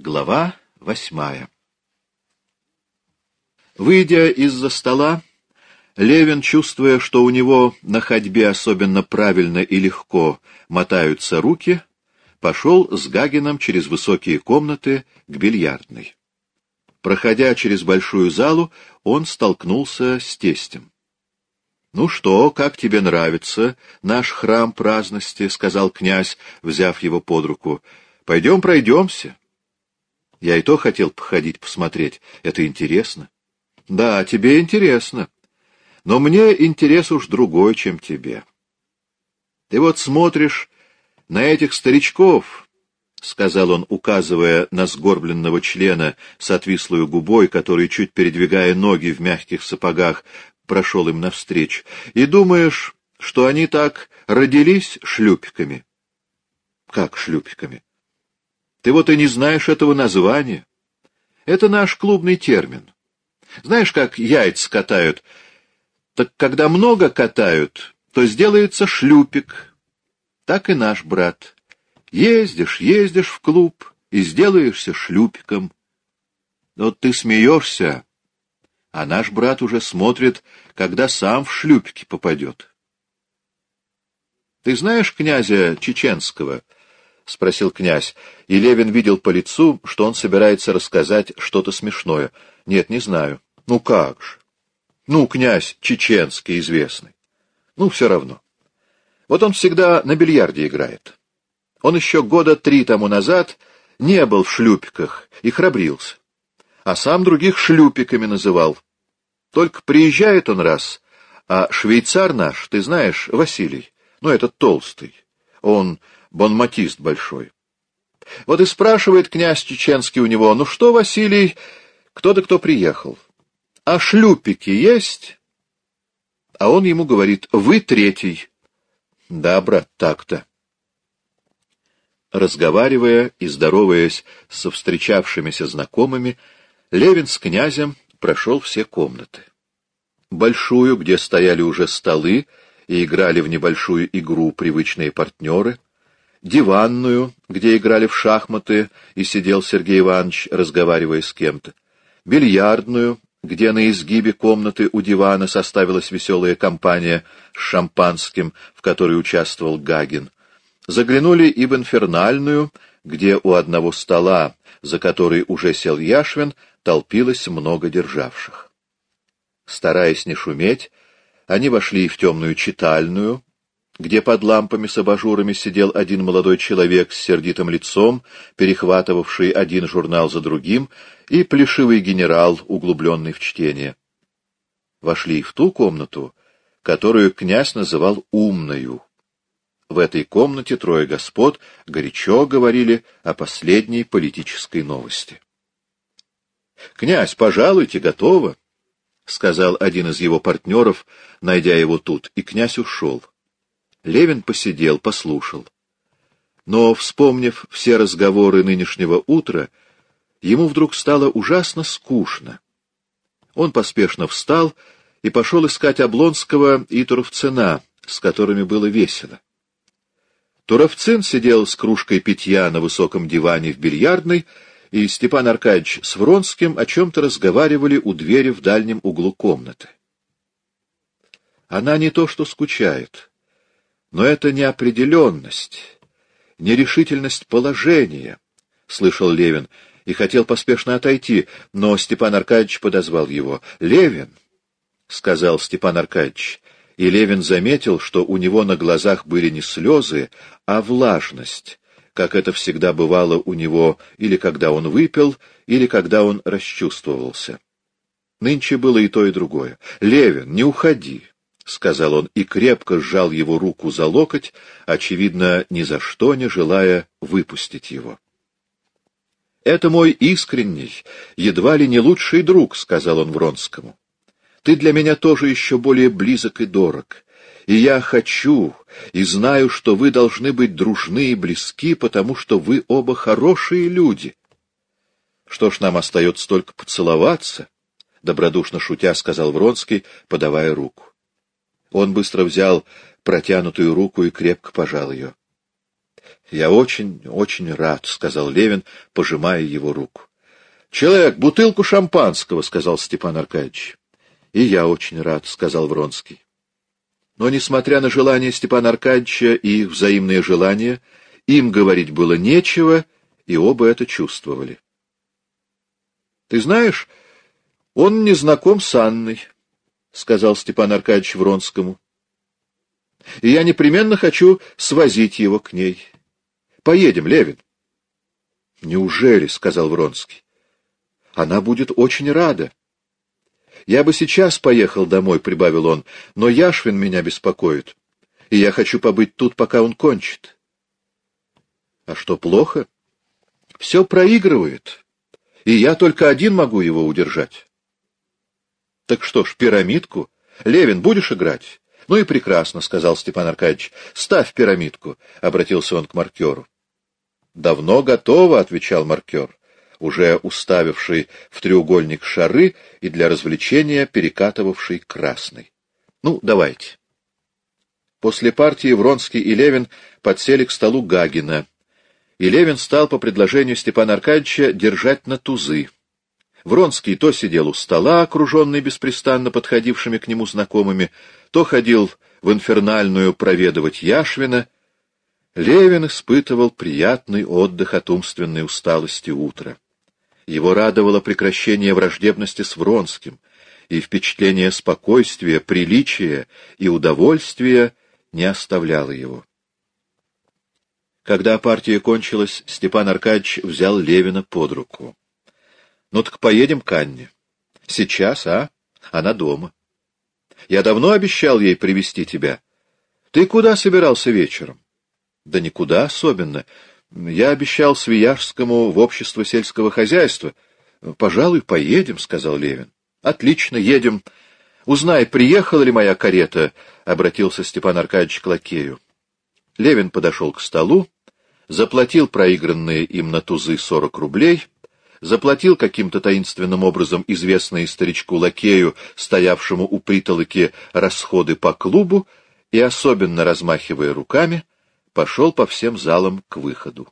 Глава восьмая Выйдя из-за стола, Левин, чувствуя, что у него на ходьбе особенно правильно и легко мотаются руки, пошел с Гагином через высокие комнаты к бильярдной. Проходя через большую залу, он столкнулся с тестем. — Ну что, как тебе нравится наш храм праздности? — сказал князь, взяв его под руку. — Пойдем пройдемся. Я и то хотел походить, посмотреть. Это интересно. Да, тебе интересно. Но мне интерес уж другой, чем тебе. Ты вот смотришь на этих старичков, — сказал он, указывая на сгорбленного члена с отвислой губой, который, чуть передвигая ноги в мягких сапогах, прошел им навстречу, — и думаешь, что они так родились шлюпиками? — Как шлюпиками? Ты вот и не знаешь этого названия. Это наш клубный термин. Знаешь, как яйца катают? Так когда много катают, то сделается шлюпик. Так и наш брат. Ездишь, ездишь в клуб и сделаешься шлюпиком. Вот ты смеешься, а наш брат уже смотрит, когда сам в шлюпики попадет. Ты знаешь князя Чеченского? —— спросил князь, и Левин видел по лицу, что он собирается рассказать что-то смешное. — Нет, не знаю. — Ну как же? — Ну, князь чеченский известный. — Ну, все равно. Вот он всегда на бильярде играет. Он еще года три тому назад не был в шлюпиках и храбрился, а сам других шлюпиками называл. Только приезжает он раз, а швейцар наш, ты знаешь, Василий, ну, этот толстый, он бонматист большой. Вот и спрашивает князь Чеченский у него, ну что, Василий, кто да кто приехал? А шлюпики есть? А он ему говорит, вы третий. Да, брат, так-то. Разговаривая и здороваясь со встречавшимися знакомыми, Левин с князем прошел все комнаты. Большую, где стояли уже столы и играли в небольшую игру привычные партнеры — диванную, где играли в шахматы и сидел Сергей Иванович, разговаривая с кем-то, бильярдную, где на изгибе комнаты у дивана составилась веселая компания с шампанским, в которой участвовал Гагин. Заглянули и в инфернальную, где у одного стола, за который уже сел Яшвин, толпилось много державших. Стараясь не шуметь, они вошли в темную читальную, где под лампами с абажурами сидел один молодой человек с сердитым лицом, перехватывавший один журнал за другим, и плешивый генерал, углубленный в чтение. Вошли в ту комнату, которую князь называл «умною». В этой комнате трое господ горячо говорили о последней политической новости. «Князь, пожалуйте, готово», — сказал один из его партнеров, найдя его тут, и князь ушел. Левин посидел, послушал. Но, вспомнив все разговоры нынешнего утра, ему вдруг стало ужасно скучно. Он поспешно встал и пошел искать Облонского и Туровцина, с которыми было весело. Туровцин сидел с кружкой питья на высоком диване в бильярдной, и Степан Аркадьевич с Вронским о чем-то разговаривали у двери в дальнем углу комнаты. Она не то что скучает, но это неопределенность, нерешительность положения, — слышал Левин, и хотел поспешно отойти, но Степан Аркадьевич подозвал его. — Левин, — сказал Степан Аркадьевич, и Левин заметил, что у него на глазах были не слезы, а влажность, как это всегда бывало у него или когда он выпил, или когда он расчувствовался. Нынче было и то, и другое. — Левин, не уходи. — сказал он и крепко сжал его руку за локоть, очевидно, ни за что не желая выпустить его. — Это мой искренний, едва ли не лучший друг, — сказал он Вронскому. — Ты для меня тоже еще более близок и дорог. И я хочу, и знаю, что вы должны быть дружны и близки, потому что вы оба хорошие люди. Что ж, нам остается только поцеловаться, — добродушно шутя сказал Вронский, подавая руку. Он быстро взял протянутую руку и крепко пожал ее. — Я очень, очень рад, — сказал Левин, пожимая его руку. — Человек, бутылку шампанского, — сказал Степан Аркадьевич. — И я очень рад, — сказал Вронский. Но, несмотря на желание Степана Аркадьевича и их взаимные желания, им говорить было нечего, и оба это чувствовали. — Ты знаешь, он не знаком с Анной, — сказал Степан Аркадьевич Вронскому. — И я непременно хочу свозить его к ней. Поедем, Левин. — Неужели, — сказал Вронский. — Она будет очень рада. Я бы сейчас поехал домой, — прибавил он, — но Яшвин меня беспокоит, и я хочу побыть тут, пока он кончит. — А что, плохо? — Все проигрывает, и я только один могу его удержать. — Так что ж, пирамидку? Левин, будешь играть? — Ну и прекрасно, — сказал Степан Аркадьевич. — Ставь пирамидку, — обратился он к маркеру. — Давно готово, — отвечал маркер, уже уставивший в треугольник шары и для развлечения перекатывавший красный. — Ну, давайте. После партии Вронский и Левин подсели к столу Гагина, и Левин стал по предложению Степана Аркадьевича держать на тузы. Вронский то сидел у стола, окруженный беспрестанно подходившими к нему знакомыми, то ходил в инфернальную проведывать Яшвина. Левин испытывал приятный отдых от умственной усталости утра. Его радовало прекращение враждебности с Вронским, и впечатление спокойствия, приличия и удовольствия не оставляло его. Когда партия кончилась, Степан Аркадьевич взял Левина под руку. Ну так поедем к Анне. Сейчас, а? Она дома. Я давно обещал ей привести тебя. Ты куда собирался вечером? Да никуда особенно. Я обещал Свияжскому в общество сельского хозяйства. Пожалуй, поедем, — сказал Левин. Отлично, едем. Узнай, приехала ли моя карета, — обратился Степан Аркадьевич к лакею. Левин подошел к столу, заплатил проигранные им на тузы сорок рублей — заплатил каким-то таинственным образом известной старичку-лакею, стоявшему у притолоки расходы по клубу, и, особенно размахивая руками, пошел по всем залам к выходу.